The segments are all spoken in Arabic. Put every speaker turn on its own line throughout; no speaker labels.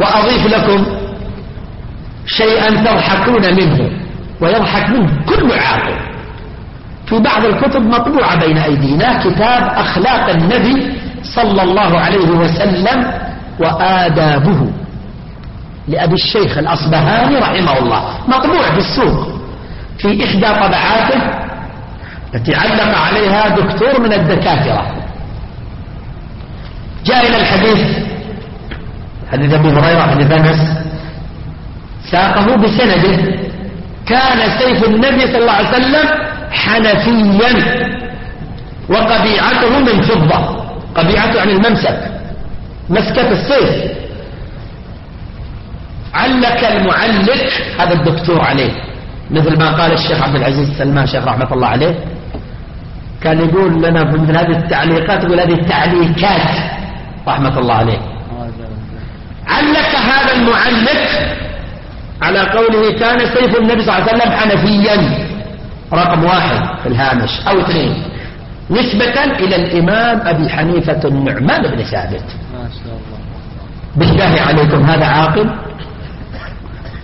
وأضيف لكم شيئا تضحكون منه ويضحك منه كل عاقل. في بعض الكتب مطبوعة بين أيدينا كتاب أخلاق النبي صلى الله عليه وسلم وآدابه لأبي الشيخ الأصبهاني رحمه الله. مطبوع في السوق في إحدى طبعاته التي علق عليها دكتور من الدكاترة. جاء إلى الحديث حديث أبي هريرة حديث أنس. ساقه بسنده. كان سيف النبي صلى الله عليه وسلم حنفيا. وقبيعته من فضة. قبيعته عن الممسك. مسكة السيف. علك المعلق هذا الدكتور عليه. مثل ما قال الشيخ عبد العزيز سلمان شيخ رحمة الله عليه. كان يقول لنا مثل هذه التعليقات يقول هذه التعليقات رحمة الله عليه. علك هذا المعلق على قوله كان سيف النبي صلى الله عليه وسلم حنفيا. رقم واحد في الهامش. أو اثنين. نسبة إلى الإمام أبي حنيفة النعمان بن ثابت. ما شاء الله. بالله عليكم هذا عاقل.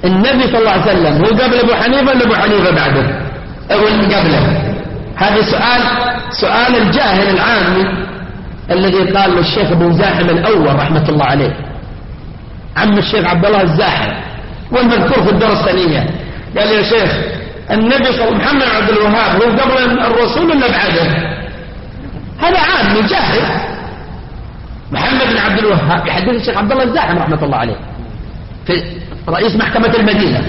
النبي صلى الله عليه وسلم هو قبل أبو حنيفة ولا أبو حنيفة بعده؟ أو قبله. هذا سؤال سؤال الجاهل العامي الذي قال للشيخ ابن زاحم الأول رحمة الله عليه. عم الشيخ عبد الله الزاحم والمذكور في الدرس الثانية قال يا شيخ النبي صلى الله محمد عبد الوهاب هو قبل الرسول ولا بعده؟ هذا عامي جاهل محمد بن عبد الوهاب يحدث الشيخ عبد الله الزاحم رحمة الله عليه في رئيس محكمة المدينة.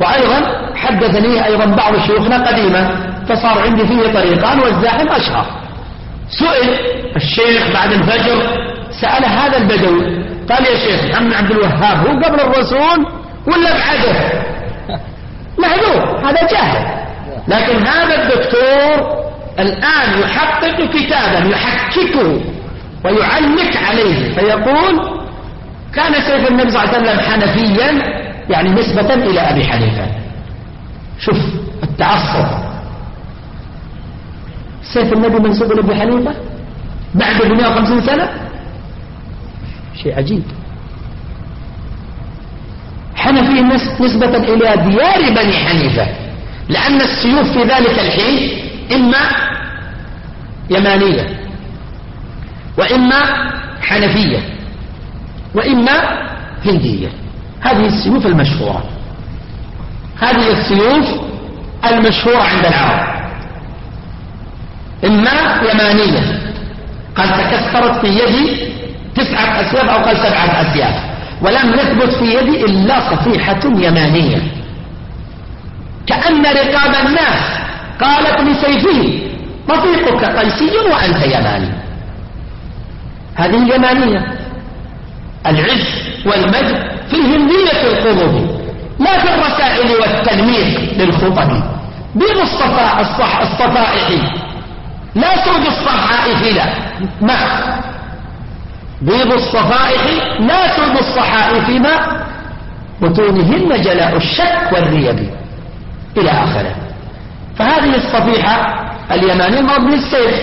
وأيضا حدثني أيضا بعض شيوخنا قديما فصار عندي فيه طريقان والزاحم أشهر. سئل الشيخ بعد الفجر سأل هذا البدوي قال يا شيخ محمد عبد الوهاب هو قبل الرسول ولا بعده؟ معذور هذا جاهل. لكن هذا الدكتور الآن يحقق كتابا يحككه ويعلق عليه فيقول كان سيف النبي صلى الله عليه وسلم حنفيا يعني نسبة إلى أبي حنيفة. شوف التعصب. سيف النبي منسوب إلى أبي حنيفة؟ بعد 150 سنة؟ شيء عجيب. حنفي نسبة إلى ديار بني حنيفة لأن السيوف في ذلك الحين إما يمانية وإما حنفية وإما هندية. هذه السيوف المشهورة. هذه السيوف المشهورة عند العرب. إما يمانية. قد تكسرت في يدي تسعة أسياف أو قال سبعة أسياف ولم يثبت في يدي إلا صفيحة يمانية. كأن رقاب الناس قالت لسيفه رفيقك قيسي وأنت يماني. هذه يمانية العز والمجد في هندية القلوب لا في الرسائل والتلميذ للخطب. الصح الصفائح لا سود الصحائف لا. ما؟ بيض الصفائح سود الصحائف ما بطونهن جلاء الشك والريب إلى آخره. فهذه الصفيحة اليمانية المراد به السيف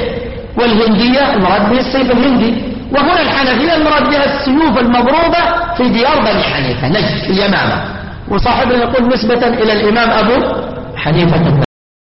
والهندية المراد السيف الهندي وهنا الحنفية المراد بها السيوف المضروبة في ديار بني حنيفة نجد اليمامة. وصاحبنا يقول نسبة إلى الإمام أبو حنيفة